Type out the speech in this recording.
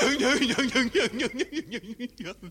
dừng dừng dừng dừng dừng dừng dừng dừng